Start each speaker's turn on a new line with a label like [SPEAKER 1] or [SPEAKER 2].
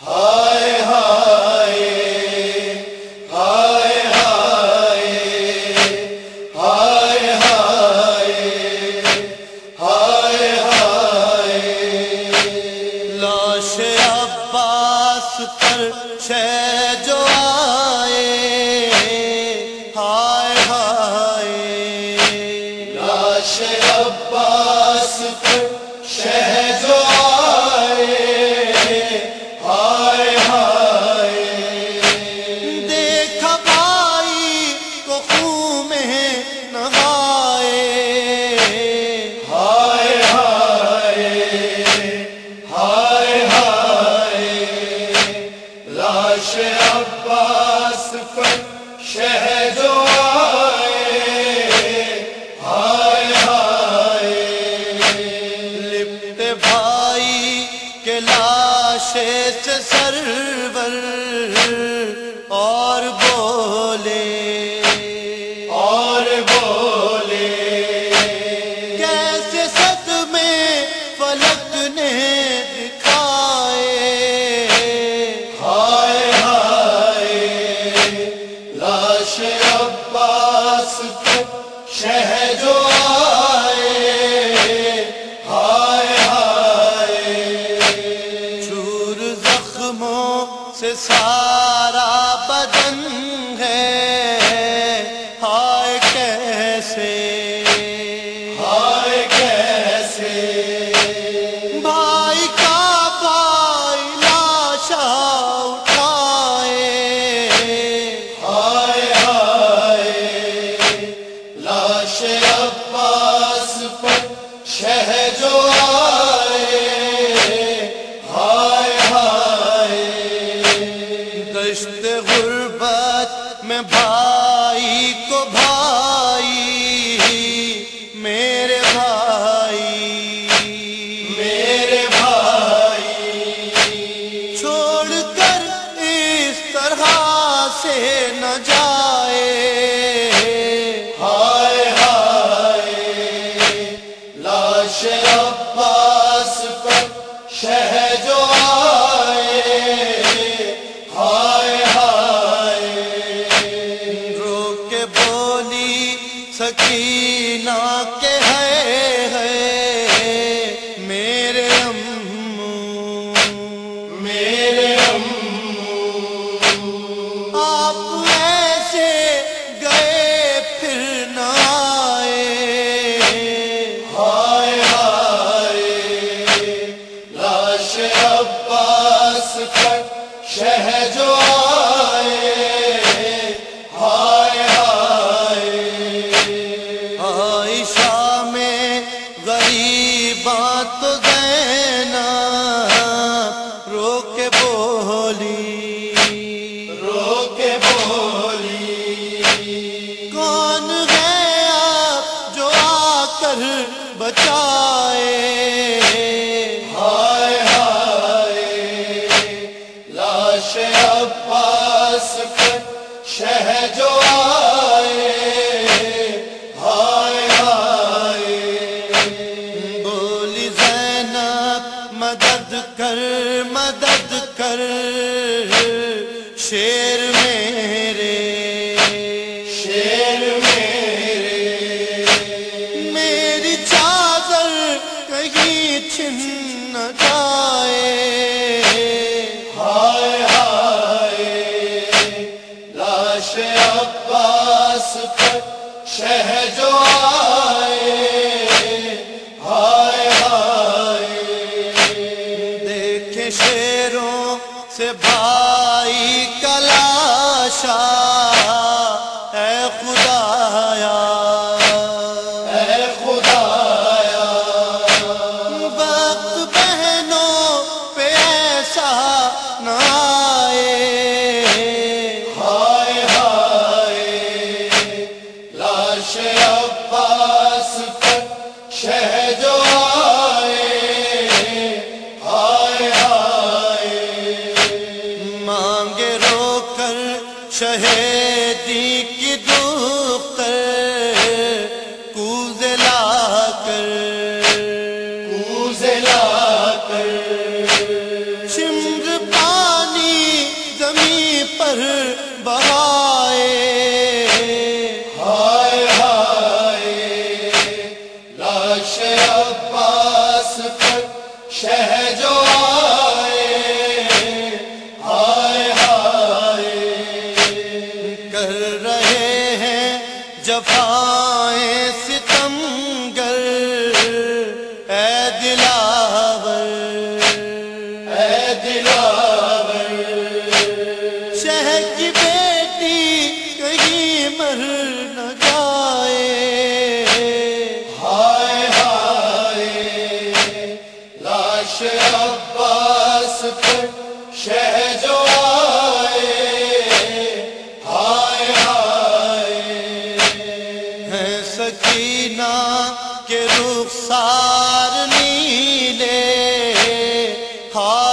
[SPEAKER 1] ہائے ہائے ہائے ہائے
[SPEAKER 2] لاش عباس ہائے ہائے
[SPEAKER 1] لاش عباس
[SPEAKER 2] میں
[SPEAKER 1] عباس پر شہ جو آئے، ہائے ہائے۔
[SPEAKER 2] دشت غربت میں بھائی کو بھائی، میرے بھائی
[SPEAKER 1] میرے بھائی۔
[SPEAKER 2] چھوڑ کر اس طرح سے نہ
[SPEAKER 1] جا۔ جو آئے ہائے ہائے۔
[SPEAKER 2] عائشہ میں غریباں تو دینا رو کے بولی۔
[SPEAKER 1] رو کے بولی۔
[SPEAKER 2] کون ہے آپ جو آ کر بچائے؟
[SPEAKER 1] جو آئے آئے ہائے۔
[SPEAKER 2] دیکھے شیروں سے بھائی کلاشا اے خدایا۔ کوزلا کر۔ کوزلا کر۔
[SPEAKER 1] سمر
[SPEAKER 2] پانی زمین پر بہائے۔
[SPEAKER 1] ہائے ہائے لاش عباس پر شہر جو
[SPEAKER 2] جفائیں شہ کی بیٹی کہیں مر نہ جائے۔
[SPEAKER 1] ہائے ہائے لاش عباس پر جو آئے۔ ہائے ہائے۔
[SPEAKER 2] ہے سکینہ کے رخسار نیلے۔ ہائے